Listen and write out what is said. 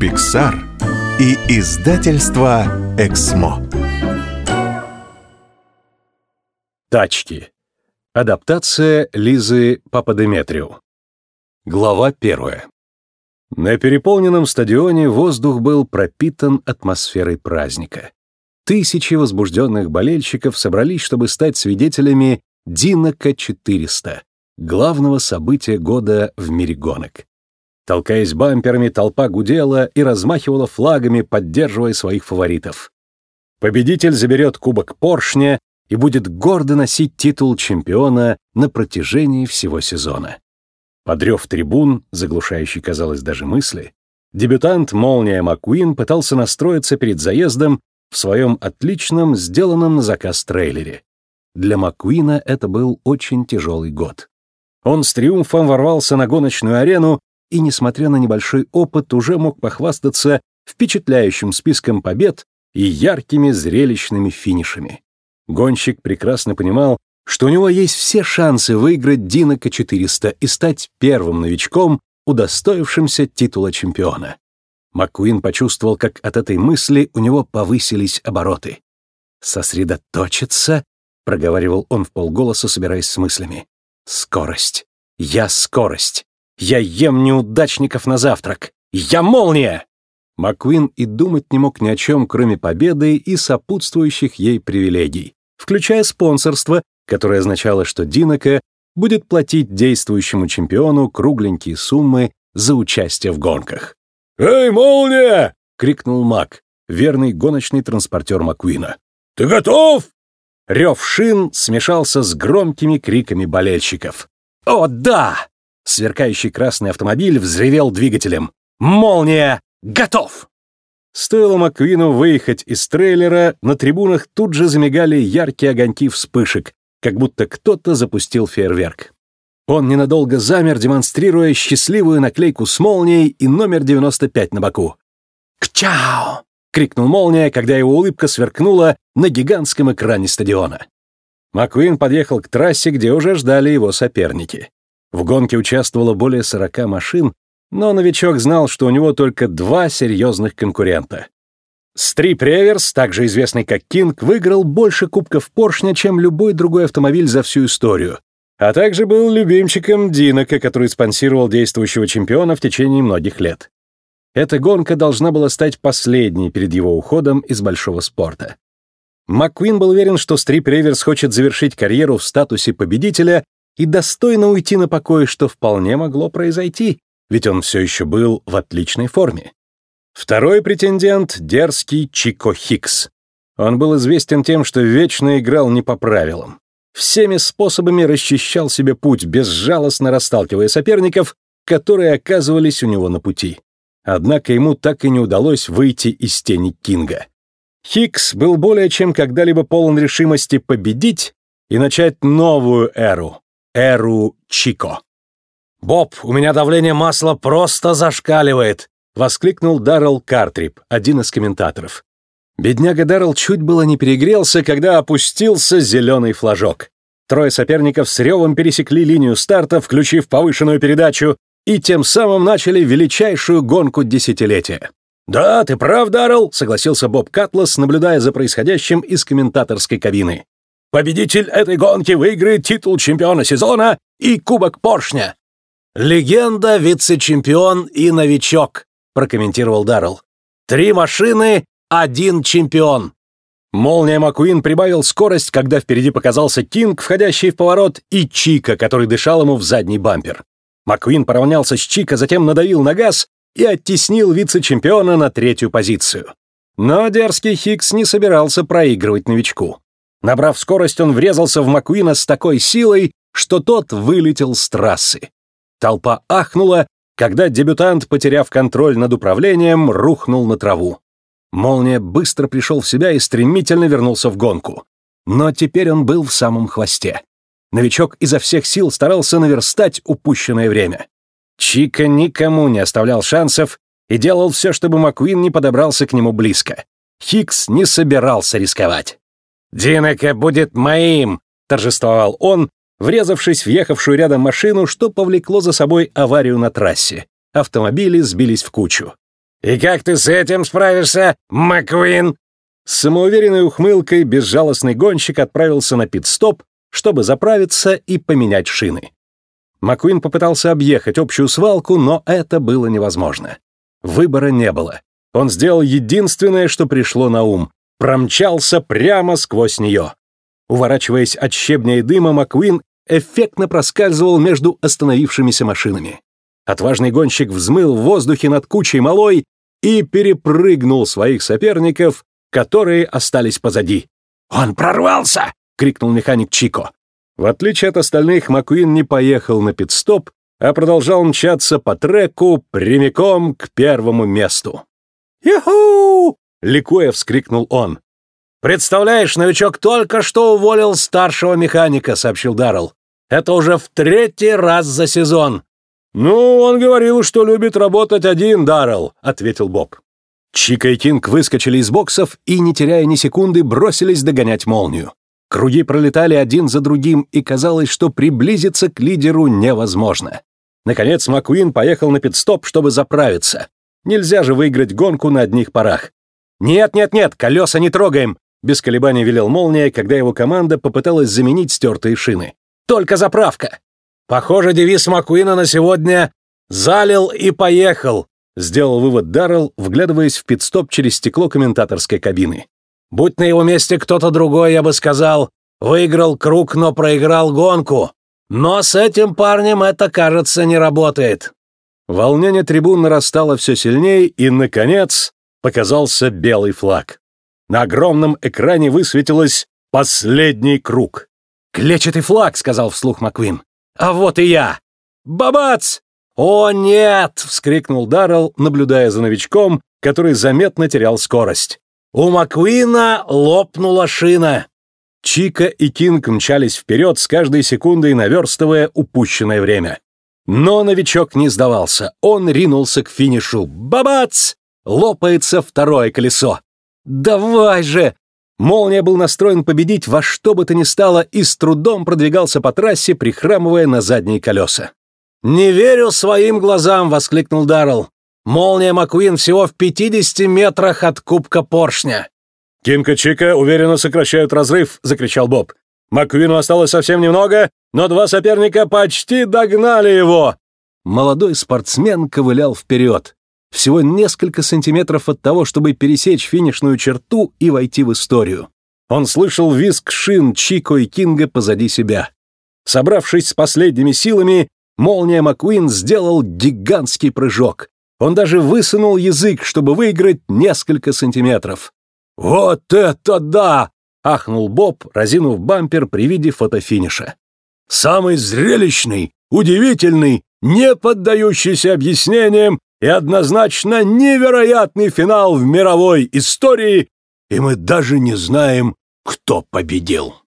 Pixar и издательство Эксмо. Тачки. Адаптация Лизы Пападеметриу. Глава первая. На переполненном стадионе воздух был пропитан атмосферой праздника. Тысячи возбужденных болельщиков собрались, чтобы стать свидетелями Динака 400, главного события года в мире гонок. Толкаясь бамперами, толпа гудела и размахивала флагами, поддерживая своих фаворитов. Победитель заберет кубок поршня и будет гордо носить титул чемпиона на протяжении всего сезона. Подрев трибун, заглушающий, казалось, даже мысли, дебютант Молния Маккуин пытался настроиться перед заездом в своем отличном, сделанном на заказ трейлере. Для Маккуина это был очень тяжелый год. Он с триумфом ворвался на гоночную арену и, несмотря на небольшой опыт, уже мог похвастаться впечатляющим списком побед и яркими зрелищными финишами. Гонщик прекрасно понимал, что у него есть все шансы выиграть Динака 400 и стать первым новичком, удостоившимся титула чемпиона. Маккуин почувствовал, как от этой мысли у него повысились обороты. «Сосредоточиться», — проговаривал он в полголоса, собираясь с мыслями. «Скорость. Я скорость. Я ем неудачников на завтрак. Я молния!» Маккуин и думать не мог ни о чем, кроме победы и сопутствующих ей привилегий, включая спонсорство, которое означало, что Динака будет платить действующему чемпиону кругленькие суммы за участие в гонках. «Эй, молния!» — крикнул Мак, верный гоночный транспортер Маккуина. «Ты готов?» Рев шин смешался с громкими криками болельщиков. «О, да!» Сверкающий красный автомобиль взревел двигателем. «Молния! Готов!» Стоило Маккуину выехать из трейлера, на трибунах тут же замигали яркие огоньки вспышек, как будто кто-то запустил фейерверк. Он ненадолго замер, демонстрируя счастливую наклейку с молнией и номер 95 на боку. «Кчау!» — крикнул молния, когда его улыбка сверкнула на гигантском экране стадиона. Маккуин подъехал к трассе, где уже ждали его соперники. В гонке участвовало более 40 машин, но новичок знал, что у него только два серьезных конкурента. Стрип Реверс, также известный как Кинг, выиграл больше кубков поршня, чем любой другой автомобиль за всю историю, а также был любимчиком Динока, который спонсировал действующего чемпиона в течение многих лет. Эта гонка должна была стать последней перед его уходом из большого спорта. МакКуин был уверен, что Стрип Реверс хочет завершить карьеру в статусе победителя и достойно уйти на покой, что вполне могло произойти, ведь он все еще был в отличной форме. Второй претендент — дерзкий Чико Хикс. Он был известен тем, что вечно играл не по правилам. Всеми способами расчищал себе путь, безжалостно расталкивая соперников, которые оказывались у него на пути. Однако ему так и не удалось выйти из тени Кинга. Хикс был более чем когда-либо полон решимости победить и начать новую эру, эру Чико. «Боб, у меня давление масла просто зашкаливает!» — воскликнул Даррелл Картрип, один из комментаторов. Бедняга Даррелл чуть было не перегрелся, когда опустился зеленый флажок. Трое соперников с ревом пересекли линию старта, включив повышенную передачу, и тем самым начали величайшую гонку десятилетия. «Да, ты прав, Даррелл», — согласился Боб Катлас, наблюдая за происходящим из комментаторской кабины. «Победитель этой гонки выиграет титул чемпиона сезона и кубок поршня». «Легенда, вице-чемпион и новичок», — прокомментировал Даррелл. «Три машины, один чемпион». Молния Маккуин прибавил скорость, когда впереди показался Кинг, входящий в поворот, и Чика, который дышал ему в задний бампер. Маккуин поравнялся с Чика, затем надавил на газ и оттеснил вице-чемпиона на третью позицию. Но дерзкий Хикс не собирался проигрывать новичку. Набрав скорость, он врезался в Маккуина с такой силой, что тот вылетел с трассы. Толпа ахнула, когда дебютант, потеряв контроль над управлением, рухнул на траву. Молния быстро пришел в себя и стремительно вернулся в гонку. Но теперь он был в самом хвосте. Новичок изо всех сил старался наверстать упущенное время. Чика никому не оставлял шансов и делал все, чтобы Маккуин не подобрался к нему близко. Хикс не собирался рисковать. «Динака будет моим!» — торжествовал он, врезавшись в ехавшую рядом машину, что повлекло за собой аварию на трассе. Автомобили сбились в кучу. «И как ты с этим справишься, Маккуин?» С самоуверенной ухмылкой безжалостный гонщик отправился на пит-стоп, чтобы заправиться и поменять шины. Маккуин попытался объехать общую свалку, но это было невозможно. Выбора не было. Он сделал единственное, что пришло на ум. Промчался прямо сквозь нее. Уворачиваясь от щебня и дыма, Маккуин эффектно проскальзывал между остановившимися машинами. Отважный гонщик взмыл в воздухе над кучей малой и перепрыгнул своих соперников, которые остались позади. «Он прорвался!» — крикнул механик Чико. В отличие от остальных, Маккуин не поехал на пит-стоп, а продолжал мчаться по треку прямиком к первому месту. «Юху!» — ликуя вскрикнул он. «Представляешь, новичок только что уволил старшего механика», — сообщил Даррелл. «Это уже в третий раз за сезон». «Ну, он говорил, что любит работать один, Даррелл», — ответил Боб. Чика и Кинг выскочили из боксов и, не теряя ни секунды, бросились догонять молнию. Круги пролетали один за другим, и казалось, что приблизиться к лидеру невозможно. Наконец Маккуин поехал на пит-стоп, чтобы заправиться. Нельзя же выиграть гонку на одних парах. «Нет, нет, нет, колеса не трогаем!» Без колебаний велел Молния, когда его команда попыталась заменить стертые шины. «Только заправка!» «Похоже, девиз Маккуина на сегодня «Залил и поехал», сделал вывод Даррелл, вглядываясь в пит-стоп через стекло комментаторской кабины. «Будь на его месте кто-то другой, я бы сказал, выиграл круг, но проиграл гонку. Но с этим парнем это, кажется, не работает». Волнение трибун нарастало все сильнее, и, наконец, показался белый флаг. На огромном экране высветилось «Последний круг». «Клетчатый флаг», — сказал вслух Маквин. «А вот и я!» «Бабац!» «О, нет!» — вскрикнул Даррелл, наблюдая за новичком, который заметно терял скорость. «У Маквина лопнула шина!» Чика и Кинг мчались вперед с каждой секундой, наверстывая упущенное время. Но новичок не сдавался. Он ринулся к финишу. Бабац! Лопается второе колесо. «Давай же!» Молния был настроен победить во что бы то ни стало и с трудом продвигался по трассе, прихрамывая на задние колеса. «Не верю своим глазам!» — воскликнул Даррелл. «Молния Маккуин всего в 50 метрах от кубка поршня!» «Кинка Чика уверенно сокращают разрыв!» — закричал Боб. «Маккуину осталось совсем немного, но два соперника почти догнали его!» Молодой спортсмен ковылял вперед. Всего несколько сантиметров от того, чтобы пересечь финишную черту и войти в историю. Он слышал визг шин Чико и Кинга позади себя. Собравшись с последними силами, Молния Маккуин сделал гигантский прыжок. Он даже высунул язык, чтобы выиграть несколько сантиметров. «Вот это да!» — ахнул Боб, разинув бампер при виде фотофиниша. «Самый зрелищный, удивительный, не поддающийся объяснениям и однозначно невероятный финал в мировой истории, и мы даже не знаем, кто победил».